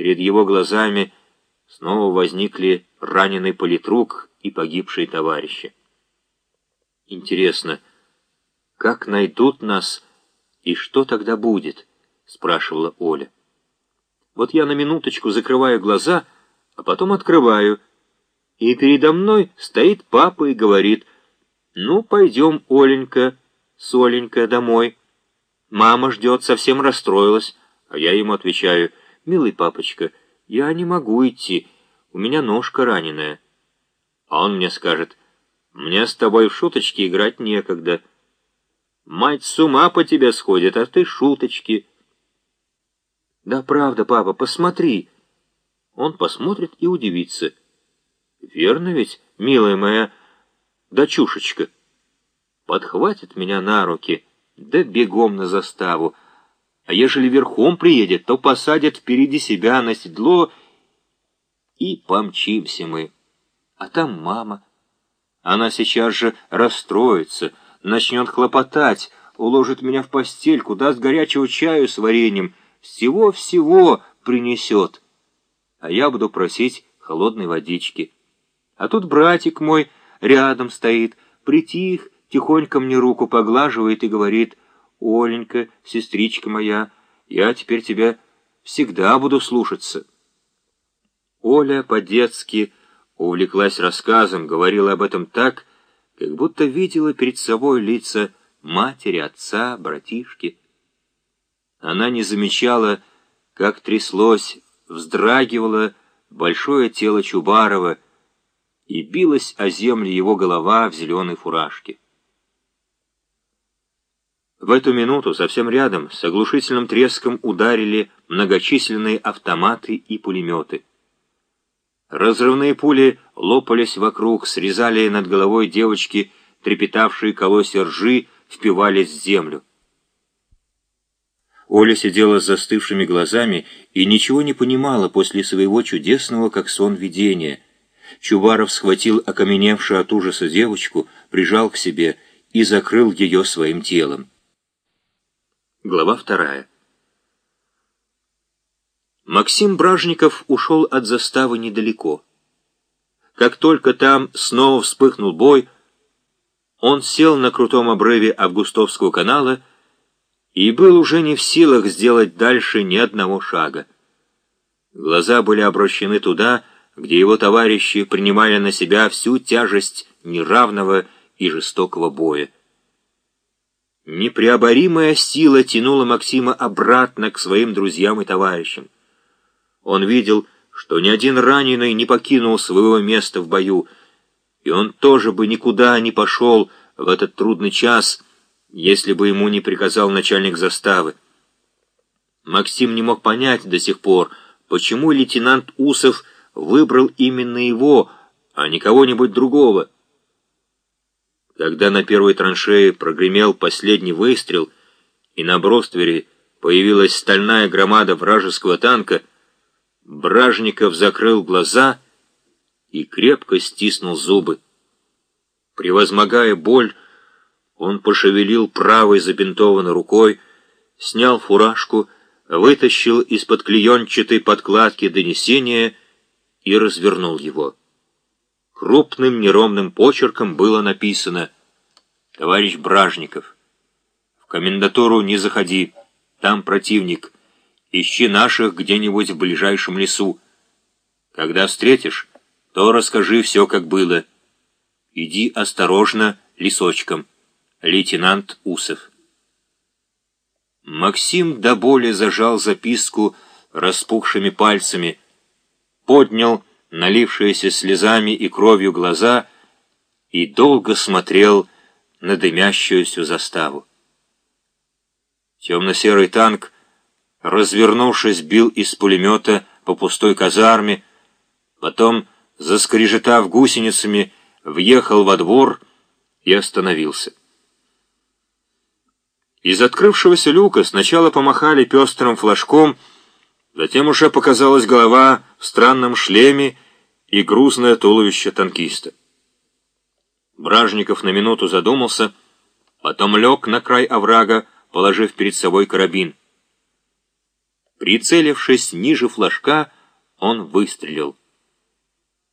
Перед его глазами снова возникли раненый политрук и погибшие товарищи. Интересно, как найдут нас и что тогда будет? спрашивала Оля. Вот я на минуточку закрываю глаза, а потом открываю, и передо мной стоит папа и говорит, «Ну, пойдем, Оленька, Соленька, домой». Мама ждет, совсем расстроилась, а я ему отвечаю, «Милый папочка, я не могу идти, у меня ножка раненая». А он мне скажет, «Мне с тобой в шуточки играть некогда». Мать с ума по тебе сходит, а ты шуточки. Да правда, папа, посмотри. Он посмотрит и удивится. Верно ведь, милая моя дочушечка? Подхватит меня на руки, да бегом на заставу. А ежели верхом приедет, то посадят впереди себя на седло, и помчимся мы. А там мама. Она сейчас же расстроится, начнет хлопотать, уложит меня в постельку, даст горячего чаю с вареньем, всего-всего принесет. А я буду просить холодной водички. А тут братик мой рядом стоит, притих, тихонько мне руку поглаживает и говорит, «Оленька, сестричка моя, я теперь тебя всегда буду слушаться». Оля по-детски увлеклась рассказом, говорила об этом так, как будто видела перед собой лица матери, отца, братишки. Она не замечала, как тряслось, вздрагивало большое тело Чубарова и билась о землю его голова в зеленой фуражке. В эту минуту совсем рядом с оглушительным треском ударили многочисленные автоматы и пулеметы. Разрывные пули лопались вокруг, срезали над головой девочки, трепетавшие колосья ржи, впивались в землю. Оля сидела с застывшими глазами и ничего не понимала после своего чудесного, как сон, видения. Чубаров схватил окаменевшую от ужаса девочку, прижал к себе и закрыл ее своим телом. Глава вторая. Максим Бражников ушел от заставы недалеко. Как только там снова вспыхнул бой, он сел на крутом обрыве Августовского канала и был уже не в силах сделать дальше ни одного шага. Глаза были обращены туда, где его товарищи принимали на себя всю тяжесть неравного и жестокого боя. Непреоборимая сила тянула Максима обратно к своим друзьям и товарищам. Он видел, что ни один раненый не покинул своего места в бою, и он тоже бы никуда не пошел в этот трудный час, если бы ему не приказал начальник заставы. Максим не мог понять до сих пор, почему лейтенант Усов выбрал именно его, а не кого-нибудь другого. Когда на первой траншее прогремел последний выстрел, и на броствере появилась стальная громада вражеского танка, Бражников закрыл глаза и крепко стиснул зубы. Превозмогая боль, он пошевелил правой забинтованной рукой, снял фуражку, вытащил из-под клеенчатой подкладки донесение и развернул его. Крупным неровным почерком было написано «Товарищ Бражников, в комендатуру не заходи, там противник». Ищи наших где-нибудь в ближайшем лесу. Когда встретишь, то расскажи все, как было. Иди осторожно лесочком. Лейтенант Усов. Максим до боли зажал записку распухшими пальцами, поднял налившиеся слезами и кровью глаза и долго смотрел на дымящуюся заставу. Темно-серый танк развернувшись, бил из пулемета по пустой казарме, потом, заскрежетав гусеницами, въехал во двор и остановился. Из открывшегося люка сначала помахали пестрым флажком, затем уже показалась голова в странном шлеме и грузное туловище танкиста. Бражников на минуту задумался, потом лег на край оврага, положив перед собой карабин. Прицелившись ниже флажка, он выстрелил.